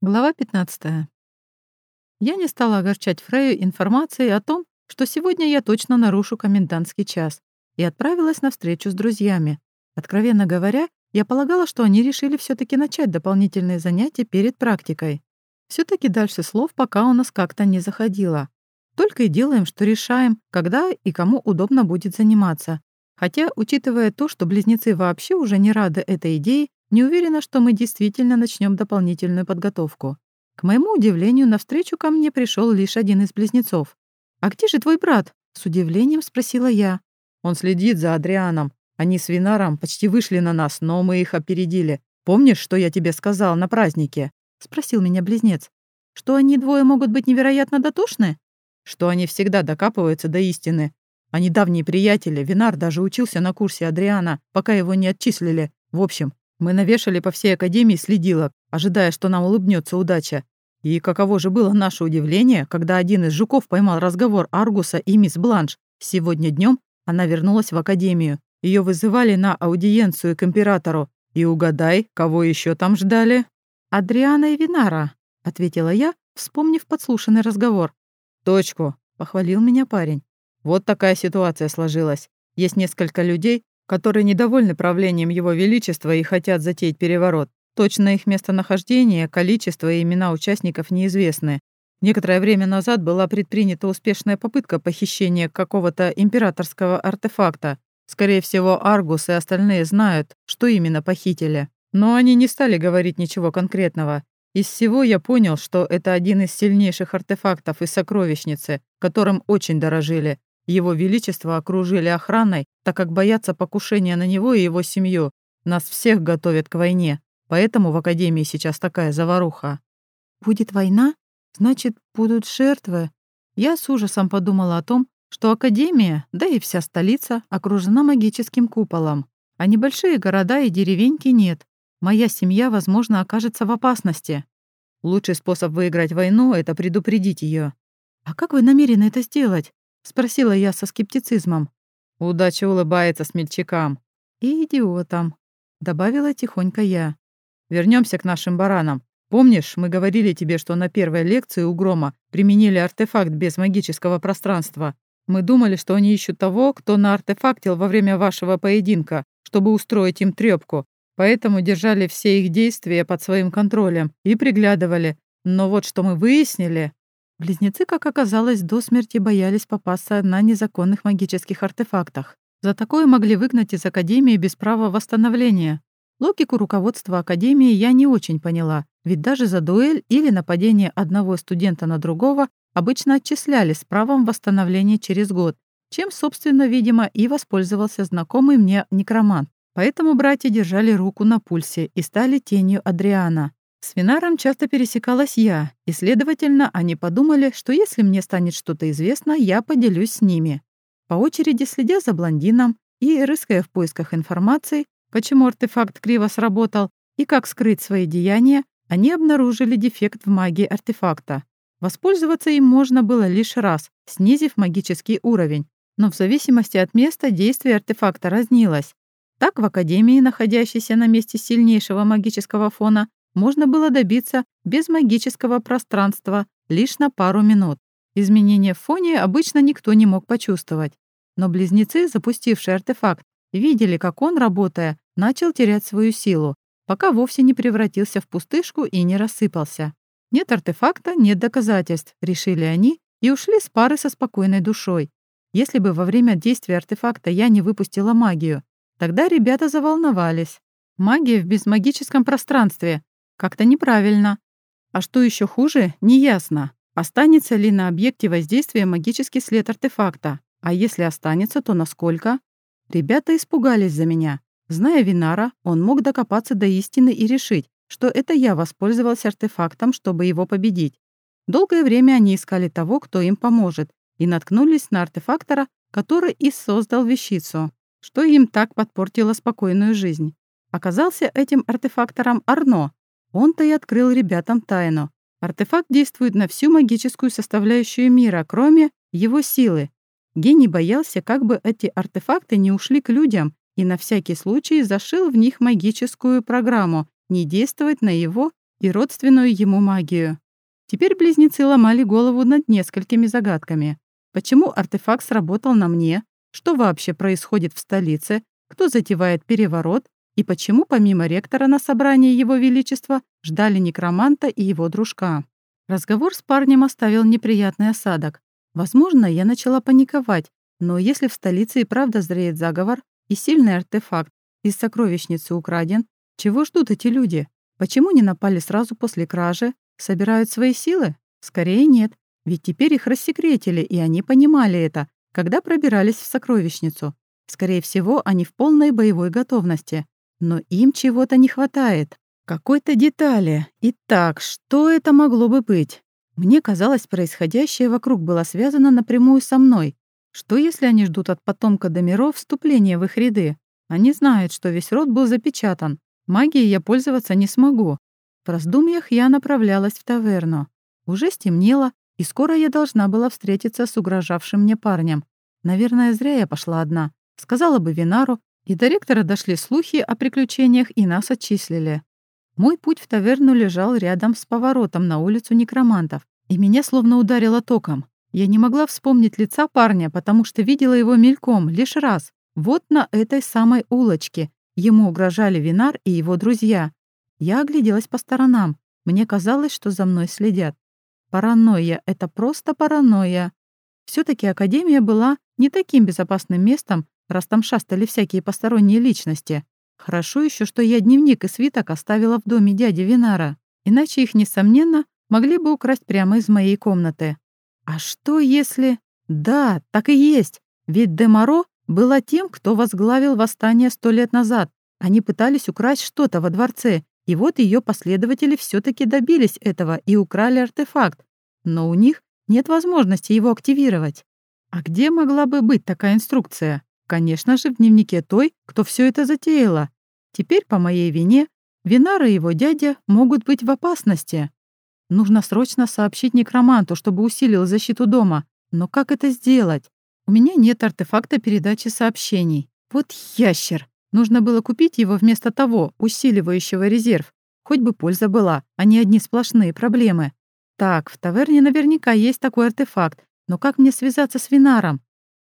Глава 15. Я не стала огорчать Фрею информацией о том, что сегодня я точно нарушу комендантский час, и отправилась на встречу с друзьями. Откровенно говоря, я полагала, что они решили все таки начать дополнительные занятия перед практикой. все таки дальше слов пока у нас как-то не заходило. Только и делаем, что решаем, когда и кому удобно будет заниматься. Хотя, учитывая то, что близнецы вообще уже не рады этой идее, не уверена, что мы действительно начнем дополнительную подготовку. К моему удивлению, навстречу ко мне пришел лишь один из близнецов. «А где же твой брат?» — с удивлением спросила я. «Он следит за Адрианом. Они с Винаром почти вышли на нас, но мы их опередили. Помнишь, что я тебе сказал на празднике?» — спросил меня близнец. «Что они двое могут быть невероятно дотошны?» «Что они всегда докапываются до истины. Они давние приятели. Винар даже учился на курсе Адриана, пока его не отчислили. В общем, мы навешали по всей академии следила, ожидая, что нам улыбнется удача. И каково же было наше удивление, когда один из жуков поймал разговор Аргуса и мисс Бланш. Сегодня днем она вернулась в академию. Ее вызывали на аудиенцию к императору. И угадай, кого еще там ждали? «Адриана и Винара», — ответила я, вспомнив подслушанный разговор. «Точку», — похвалил меня парень. «Вот такая ситуация сложилась. Есть несколько людей, которые недовольны правлением Его Величества и хотят затеять переворот. Точно их местонахождение, количество и имена участников неизвестны. Некоторое время назад была предпринята успешная попытка похищения какого-то императорского артефакта. Скорее всего, Аргус и остальные знают, что именно похитили. Но они не стали говорить ничего конкретного. Из всего я понял, что это один из сильнейших артефактов из сокровищницы, которым очень дорожили, его Величество окружили охраной, так как боятся покушения на него и его семью. Нас всех готовят к войне, поэтому в Академии сейчас такая заваруха». «Будет война? Значит, будут жертвы?» Я с ужасом подумала о том, что Академия, да и вся столица, окружена магическим куполом, а небольшие города и деревеньки нет. Моя семья, возможно, окажется в опасности. Лучший способ выиграть войну — это предупредить ее. «А как вы намерены это сделать?» — спросила я со скептицизмом. «Удача улыбается смельчакам». «И идиотам», — добавила тихонько я. Вернемся к нашим баранам. Помнишь, мы говорили тебе, что на первой лекции у Грома применили артефакт без магического пространства? Мы думали, что они ищут того, кто наартефактил во время вашего поединка, чтобы устроить им трёпку. Поэтому держали все их действия под своим контролем и приглядывали. Но вот что мы выяснили, Близнецы, как оказалось, до смерти боялись попасться на незаконных магических артефактах. За такое могли выгнать из Академии без права восстановления. Логику руководства Академии я не очень поняла, ведь даже за дуэль или нападение одного студента на другого обычно отчисляли с правом восстановления через год, чем, собственно, видимо, и воспользовался знакомый мне некромант. Поэтому братья держали руку на пульсе и стали тенью Адриана. С Винаром часто пересекалась я, и, следовательно, они подумали, что если мне станет что-то известно, я поделюсь с ними. По очереди следя за блондином и рыская в поисках информации, почему артефакт криво сработал и как скрыть свои деяния, они обнаружили дефект в магии артефакта. Воспользоваться им можно было лишь раз, снизив магический уровень, но в зависимости от места действие артефакта разнилось. Так в Академии, находящейся на месте сильнейшего магического фона, можно было добиться без магического пространства лишь на пару минут. Изменения в фоне обычно никто не мог почувствовать. Но близнецы, запустившие артефакт, видели, как он, работая, начал терять свою силу, пока вовсе не превратился в пустышку и не рассыпался. Нет артефакта, нет доказательств, решили они и ушли с пары со спокойной душой. Если бы во время действия артефакта я не выпустила магию, тогда ребята заволновались. Магия в безмагическом пространстве. Как-то неправильно. А что еще хуже, неясно. Останется ли на объекте воздействия магический след артефакта? А если останется, то насколько? Ребята испугались за меня. Зная Винара, он мог докопаться до истины и решить, что это я воспользовалась артефактом, чтобы его победить. Долгое время они искали того, кто им поможет, и наткнулись на артефактора, который и создал вещицу, что им так подпортило спокойную жизнь. Оказался этим артефактором Арно, он-то и открыл ребятам тайну. Артефакт действует на всю магическую составляющую мира, кроме его силы. Гений боялся, как бы эти артефакты не ушли к людям, и на всякий случай зашил в них магическую программу не действовать на его и родственную ему магию. Теперь близнецы ломали голову над несколькими загадками. Почему артефакт сработал на мне? Что вообще происходит в столице? Кто затевает переворот? И почему помимо ректора на собрании Его Величества ждали некроманта и его дружка? Разговор с парнем оставил неприятный осадок. Возможно, я начала паниковать, но если в столице и правда зреет заговор, и сильный артефакт из сокровищницы украден, чего ждут эти люди? Почему не напали сразу после кражи? Собирают свои силы? Скорее нет, ведь теперь их рассекретили, и они понимали это, когда пробирались в сокровищницу. Скорее всего, они в полной боевой готовности. Но им чего-то не хватает. Какой-то детали. Итак, что это могло бы быть? Мне казалось, происходящее вокруг было связано напрямую со мной. Что если они ждут от потомка Домиров вступления в их ряды? Они знают, что весь род был запечатан. Магией я пользоваться не смогу. В раздумьях я направлялась в таверну. Уже стемнело, и скоро я должна была встретиться с угрожавшим мне парнем. Наверное, зря я пошла одна. Сказала бы Винару, и до ректора дошли слухи о приключениях, и нас отчислили. Мой путь в таверну лежал рядом с поворотом на улицу некромантов, и меня словно ударило током. Я не могла вспомнить лица парня, потому что видела его мельком лишь раз. Вот на этой самой улочке. Ему угрожали Винар и его друзья. Я огляделась по сторонам. Мне казалось, что за мной следят. Паранойя — это просто паранойя. все таки Академия была не таким безопасным местом, раз там шастали всякие посторонние личности. Хорошо еще, что я дневник и свиток оставила в доме дяди Винара, иначе их, несомненно, могли бы украсть прямо из моей комнаты. А что если... Да, так и есть. Ведь Демаро была тем, кто возглавил восстание сто лет назад. Они пытались украсть что-то во дворце, и вот ее последователи все таки добились этого и украли артефакт. Но у них нет возможности его активировать. А где могла бы быть такая инструкция? Конечно же, в дневнике той, кто все это затеяла. Теперь, по моей вине, Винара и его дядя могут быть в опасности. Нужно срочно сообщить некроманту, чтобы усилил защиту дома. Но как это сделать? У меня нет артефакта передачи сообщений. Вот ящер. Нужно было купить его вместо того, усиливающего резерв. Хоть бы польза была, а не одни сплошные проблемы. Так, в таверне наверняка есть такой артефакт, но как мне связаться с Винаром?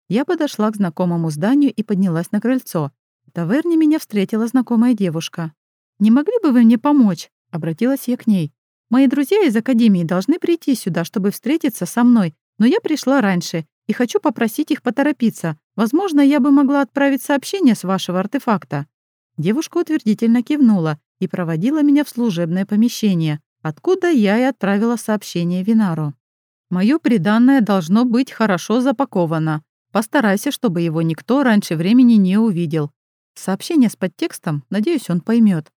Я подошла к знакомому зданию и поднялась на крыльцо. В таверне меня встретила знакомая девушка. «Не могли бы вы мне помочь?» — обратилась я к ней. «Мои друзья из академии должны прийти сюда, чтобы встретиться со мной, но я пришла раньше и хочу попросить их поторопиться. Возможно, я бы могла отправить сообщение с вашего артефакта». Девушка утвердительно кивнула и проводила меня в служебное помещение, откуда я и отправила сообщение Винару. «Моё приданное должно быть хорошо запаковано. Постарайся, чтобы его никто раньше времени не увидел. Сообщение с подтекстом, надеюсь, он поймет.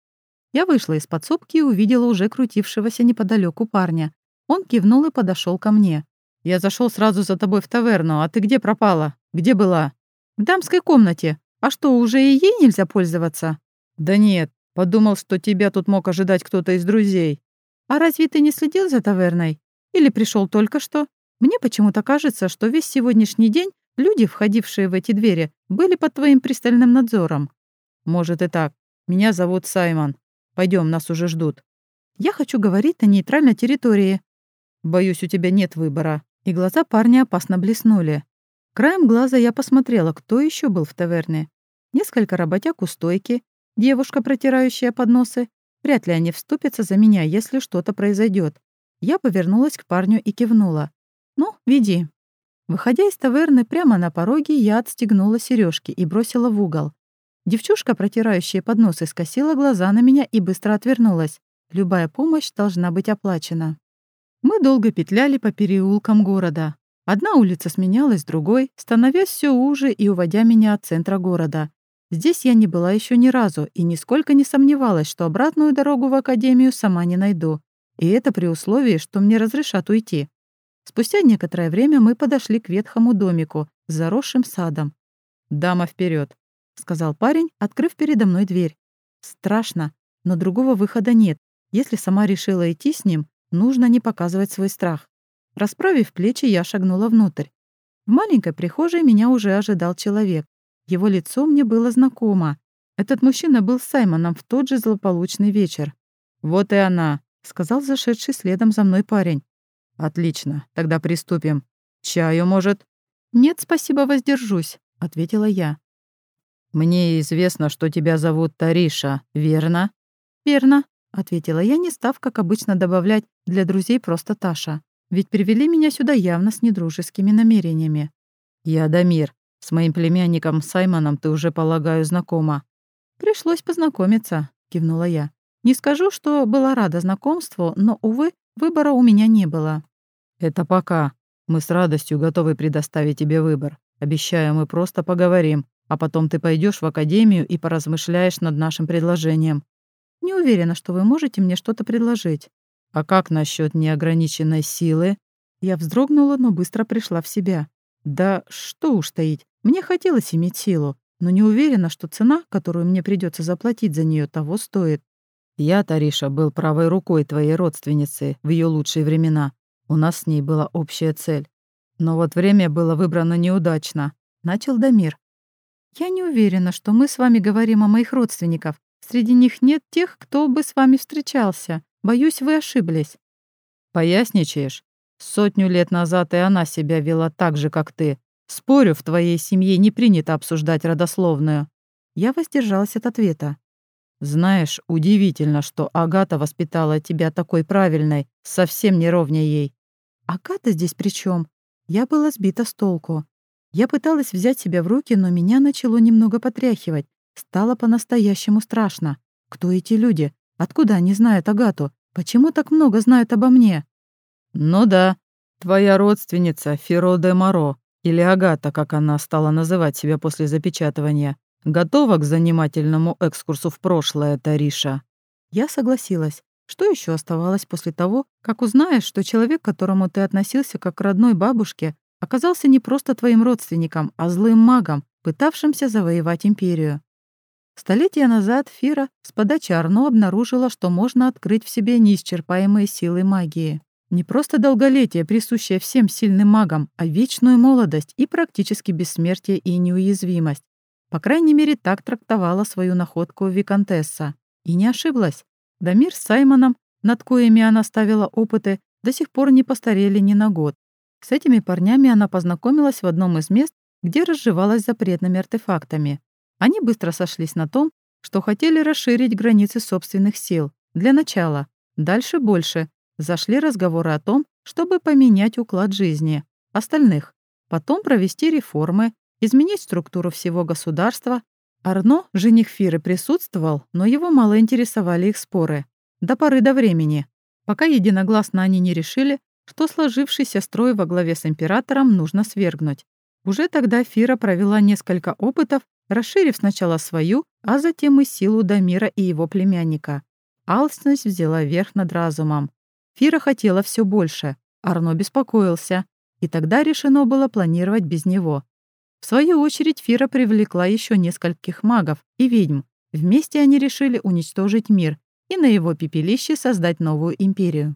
Я вышла из подсобки и увидела уже крутившегося неподалеку парня. Он кивнул и подошел ко мне. «Я зашел сразу за тобой в таверну, а ты где пропала? Где была?» «В дамской комнате. А что, уже и ей нельзя пользоваться?» «Да нет, подумал, что тебя тут мог ожидать кто-то из друзей». «А разве ты не следил за таверной? Или пришел только что? Мне почему-то кажется, что весь сегодняшний день Люди, входившие в эти двери, были под твоим пристальным надзором. Может и так. Меня зовут Саймон. Пойдем, нас уже ждут. Я хочу говорить на нейтральной территории. Боюсь, у тебя нет выбора. И глаза парня опасно блеснули. Краем глаза я посмотрела, кто еще был в таверне. Несколько работяг у стойки, девушка, протирающая подносы. Вряд ли они вступятся за меня, если что-то произойдет. Я повернулась к парню и кивнула. «Ну, веди». Выходя из таверны прямо на пороге, я отстегнула сережки и бросила в угол. Девчушка, протирающая подносы, скосила глаза на меня и быстро отвернулась. Любая помощь должна быть оплачена. Мы долго петляли по переулкам города. Одна улица сменялась другой, становясь все уже и уводя меня от центра города. Здесь я не была еще ни разу и нисколько не сомневалась, что обратную дорогу в академию сама не найду. И это при условии, что мне разрешат уйти. Спустя некоторое время мы подошли к ветхому домику с заросшим садом. «Дама вперед, сказал парень, открыв передо мной дверь. Страшно, но другого выхода нет. Если сама решила идти с ним, нужно не показывать свой страх. Расправив плечи, я шагнула внутрь. В маленькой прихожей меня уже ожидал человек. Его лицо мне было знакомо. Этот мужчина был Саймоном в тот же злополучный вечер. «Вот и она», сказал зашедший следом за мной парень. «Отлично, тогда приступим. Чаю, может?» «Нет, спасибо, воздержусь», — ответила я. «Мне известно, что тебя зовут Тариша, верно?» «Верно», — ответила я, не став, как обычно, добавлять для друзей просто Таша. Ведь привели меня сюда явно с недружескими намерениями. «Я Дамир. С моим племянником Саймоном ты уже, полагаю, знакома». «Пришлось познакомиться», — кивнула я. «Не скажу, что была рада знакомству, но, увы, выбора у меня не было». «Это пока. Мы с радостью готовы предоставить тебе выбор. Обещаю, мы просто поговорим, а потом ты пойдешь в академию и поразмышляешь над нашим предложением». «Не уверена, что вы можете мне что-то предложить». «А как насчет неограниченной силы?» Я вздрогнула, но быстро пришла в себя. Да что уж таить, мне хотелось иметь силу, но не уверена, что цена, которую мне придется заплатить за нее, того стоит. Я, Тариша, был правой рукой твоей родственницы в ее лучшие времена. У нас с ней была общая цель. Но вот время было выбрано неудачно. Начал Дамир. Я не уверена, что мы с вами говорим о моих родственниках. Среди них нет тех, кто бы с вами встречался. Боюсь, вы ошиблись. Поясничаешь? Сотню лет назад и она себя вела так же, как ты. Спорю, в твоей семье не принято обсуждать родословную. Я воздержалась от ответа. Знаешь, удивительно, что Агата воспитала тебя такой правильной, совсем не ровнее ей. Агата здесь при чем? Я была сбита с толку. Я пыталась взять себя в руки, но меня начало немного потряхивать. Стало по-настоящему страшно. Кто эти люди? Откуда они знают Агату? Почему так много знают обо мне? Ну да, твоя родственница Фиро де Моро, или Агата, как она стала называть себя после запечатывания, готова к занимательному экскурсу в прошлое, Тариша. Я согласилась. Что еще оставалось после того, как узнаешь, что человек, к которому ты относился как к родной бабушке, оказался не просто твоим родственником, а злым магом, пытавшимся завоевать империю? Столетия назад Фира с подачи Арно обнаружила, что можно открыть в себе неисчерпаемые силы магии. Не просто долголетие, присущее всем сильным магам, а вечную молодость и практически бессмертие и неуязвимость. По крайней мере, так трактовала свою находку Викантесса. И не ошиблась. Дамир с Саймоном, над коими она ставила опыты, до сих пор не постарели ни на год. С этими парнями она познакомилась в одном из мест, где разживалась запретными артефактами. Они быстро сошлись на том, что хотели расширить границы собственных сил. Для начала. Дальше больше, Зашли разговоры о том, чтобы поменять уклад жизни остальных, потом провести реформы, изменить структуру всего государства. Арно, жених Фиры, присутствовал, но его мало интересовали их споры. До поры до времени, пока единогласно они не решили, что сложившийся строй во главе с императором нужно свергнуть. Уже тогда Фира провела несколько опытов, расширив сначала свою, а затем и силу Дамира и его племянника. Алчность взяла верх над разумом. Фира хотела все больше, Арно беспокоился, и тогда решено было планировать без него. В свою очередь Фира привлекла еще нескольких магов и ведьм. Вместе они решили уничтожить мир и на его пепелище создать новую империю.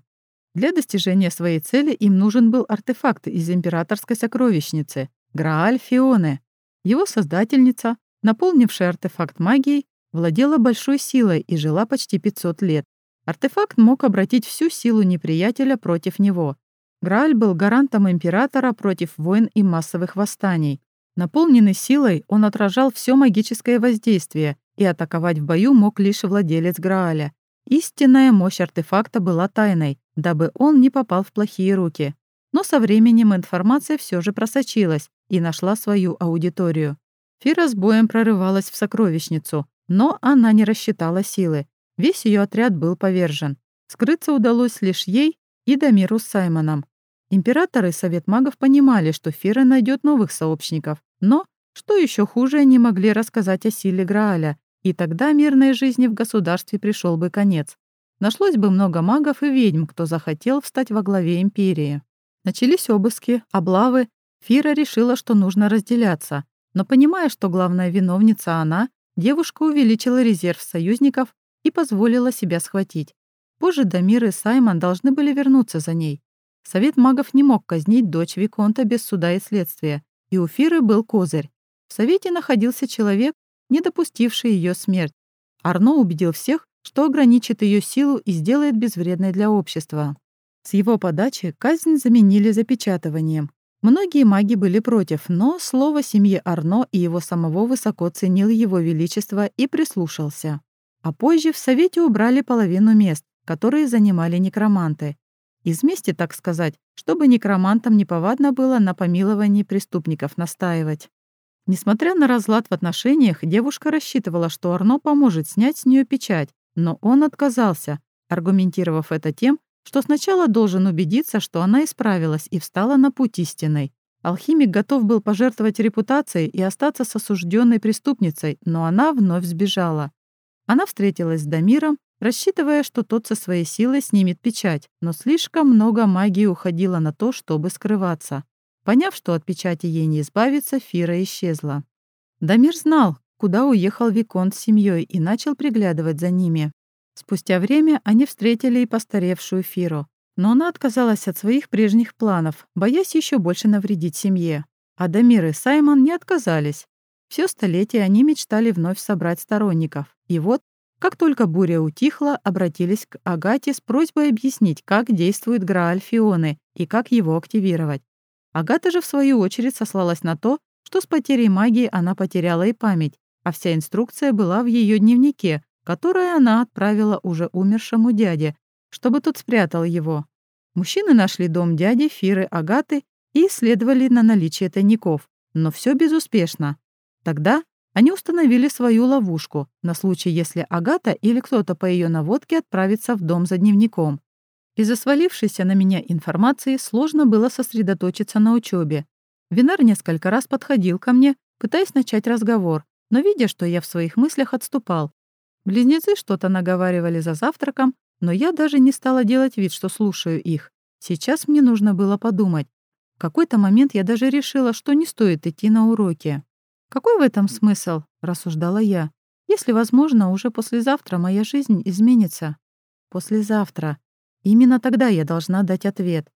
Для достижения своей цели им нужен был артефакт из императорской сокровищницы — Грааль Фионе. Его создательница, наполнившая артефакт магией, владела большой силой и жила почти 500 лет. Артефакт мог обратить всю силу неприятеля против него. Грааль был гарантом императора против войн и массовых восстаний. Наполненный силой, он отражал все магическое воздействие, и атаковать в бою мог лишь владелец Грааля. Истинная мощь артефакта была тайной, дабы он не попал в плохие руки. Но со временем информация все же просочилась и нашла свою аудиторию. Фира с боем прорывалась в сокровищницу, но она не рассчитала силы. Весь ее отряд был повержен. Скрыться удалось лишь ей и Дамиру с Саймоном. Император и Совет магов понимали, что Фира найдет новых сообщников, но, что еще хуже, они могли рассказать о силе Грааля, и тогда мирной жизни в государстве пришел бы конец. Нашлось бы много магов и ведьм, кто захотел встать во главе империи. Начались обыски, облавы. Фира решила, что нужно разделяться, но понимая, что главная виновница она, девушка увеличила резерв союзников и позволила себя схватить. Позже Дамир и Саймон должны были вернуться за ней. Совет магов не мог казнить дочь Виконта без суда и следствия, и у Фиры был козырь. В Совете находился человек, не допустивший ее смерть. Арно убедил всех, что ограничит ее силу и сделает безвредной для общества. С его подачи казнь заменили запечатыванием. Многие маги были против, но слово семьи Арно и его самого высоко ценил его величество и прислушался. А позже в Совете убрали половину мест, которые занимали некроманты. Из мести, так сказать, чтобы некромантам неповадно было на помиловании преступников настаивать. Несмотря на разлад в отношениях, девушка рассчитывала, что Арно поможет снять с нее печать, но он отказался, аргументировав это тем, что сначала должен убедиться, что она исправилась и встала на путь истинный. Алхимик готов был пожертвовать репутацией и остаться с осужденной преступницей, но она вновь сбежала. Она встретилась с Дамиром, рассчитывая, что тот со своей силой снимет печать, но слишком много магии уходило на то, чтобы скрываться. Поняв, что от печати ей не избавиться, Фира исчезла. Дамир знал, куда уехал Виконт с семьей и начал приглядывать за ними. Спустя время они встретили и постаревшую Фиру, но она отказалась от своих прежних планов, боясь еще больше навредить семье. А Дамир и Саймон не отказались. Все столетие они мечтали вновь собрать сторонников. И вот как только буря утихла, обратились к Агате с просьбой объяснить, как действует Грааль Фионы и как его активировать. Агата же, в свою очередь, сослалась на то, что с потерей магии она потеряла и память, а вся инструкция была в ее дневнике, который она отправила уже умершему дяде, чтобы тот спрятал его. Мужчины нашли дом дяди, Фиры, Агаты и исследовали на наличие тайников, но все безуспешно. Тогда они установили свою ловушку на случай, если Агата или кто-то по ее наводке отправится в дом за дневником. Из-за свалившейся на меня информации сложно было сосредоточиться на учебе. Винар несколько раз подходил ко мне, пытаясь начать разговор, но видя, что я в своих мыслях отступал. Близнецы что-то наговаривали за завтраком, но я даже не стала делать вид, что слушаю их. Сейчас мне нужно было подумать. В какой-то момент я даже решила, что не стоит идти на уроки. «Какой в этом смысл?» — рассуждала я. «Если, возможно, уже послезавтра моя жизнь изменится». «Послезавтра. Именно тогда я должна дать ответ.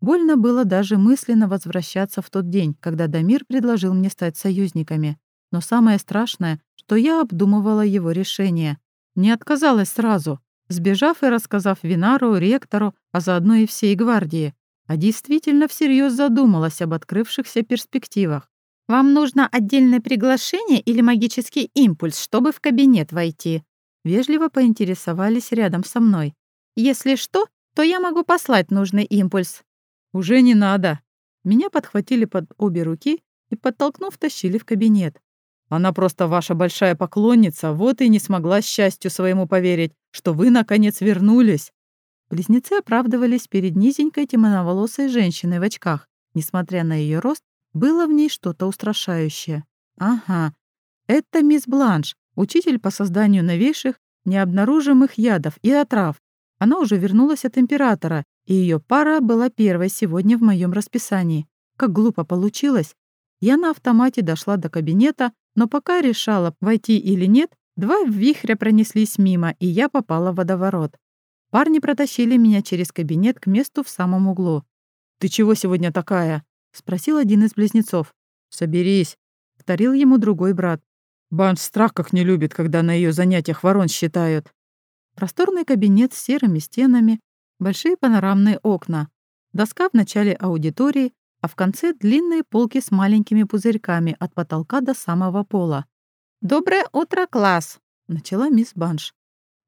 Больно было даже мысленно возвращаться в тот день, когда Дамир предложил мне стать союзниками. Но самое страшное, что я обдумывала его решение. Не отказалась сразу, сбежав и рассказав Винару, ректору, а заодно и всей гвардии, а действительно всерьез задумалась об открывшихся перспективах. «Вам нужно отдельное приглашение или магический импульс, чтобы в кабинет войти?» Вежливо поинтересовались рядом со мной. «Если что, то я могу послать нужный импульс». «Уже не надо». Меня подхватили под обе руки и, подтолкнув, тащили в кабинет. «Она просто ваша большая поклонница, вот и не смогла счастью своему поверить, что вы, наконец, вернулись». Близнецы оправдывались перед низенькой темноволосой женщиной в очках, несмотря на ее рост было в ней что-то устрашающее. Ага, это мисс Бланш, учитель по созданию новейших, необнаружимых ядов и отрав. Она уже вернулась от императора, и ее пара была первой сегодня в моем расписании. Как глупо получилось. Я на автомате дошла до кабинета, но пока решала, войти или нет, два вихря пронеслись мимо, и я попала в водоворот. Парни протащили меня через кабинет к месту в самом углу. «Ты чего сегодня такая?» — спросил один из близнецов. «Соберись», — повторил ему другой брат. «Банш страх как не любит, когда на ее занятиях ворон считают». Просторный кабинет с серыми стенами, большие панорамные окна, доска в начале аудитории, а в конце длинные полки с маленькими пузырьками от потолка до самого пола. «Доброе утро, класс!» — начала мисс Банш.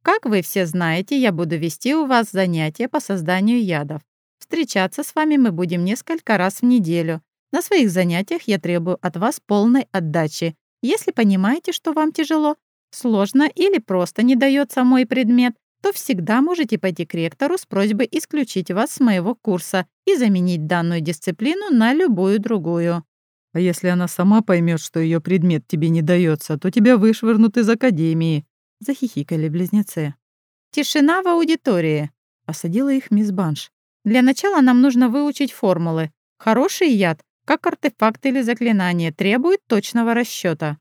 «Как вы все знаете, я буду вести у вас занятия по созданию ядов. Встречаться с вами мы будем несколько раз в неделю. На своих занятиях я требую от вас полной отдачи. Если понимаете, что вам тяжело, сложно или просто не дается мой предмет, то всегда можете пойти к ректору с просьбой исключить вас с моего курса и заменить данную дисциплину на любую другую. А если она сама поймет, что ее предмет тебе не дается, то тебя вышвырнут из академии, захихикали близнецы. Тишина в аудитории, осадила их мисс Банш. Для начала нам нужно выучить формулы. Хороший яд, как артефакт или заклинание, требует точного расчета.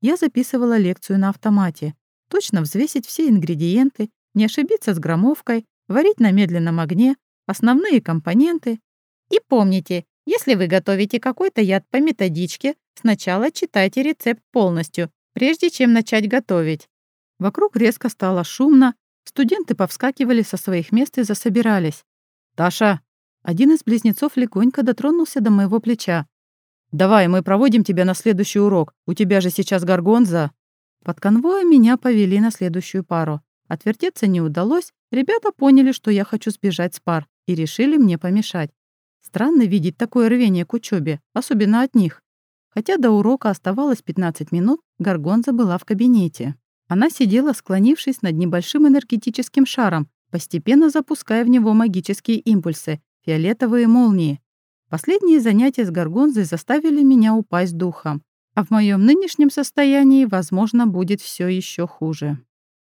Я записывала лекцию на автомате. Точно взвесить все ингредиенты, не ошибиться с граммовкой, варить на медленном огне, основные компоненты. И помните, если вы готовите какой-то яд по методичке, сначала читайте рецепт полностью, прежде чем начать готовить. Вокруг резко стало шумно, Студенты повскакивали со своих мест и засобирались. «Таша!» Один из близнецов легонько дотронулся до моего плеча. «Давай, мы проводим тебя на следующий урок. У тебя же сейчас горгонза». Под конвоем меня повели на следующую пару. Отвертеться не удалось, ребята поняли, что я хочу сбежать с пар, и решили мне помешать. Странно видеть такое рвение к учебе, особенно от них. Хотя до урока оставалось 15 минут, Гаргонза была в кабинете. Она сидела, склонившись над небольшим энергетическим шаром, постепенно запуская в него магические импульсы, фиолетовые молнии. Последние занятия с Гаргонзой заставили меня упасть духом. А в моем нынешнем состоянии, возможно, будет все еще хуже.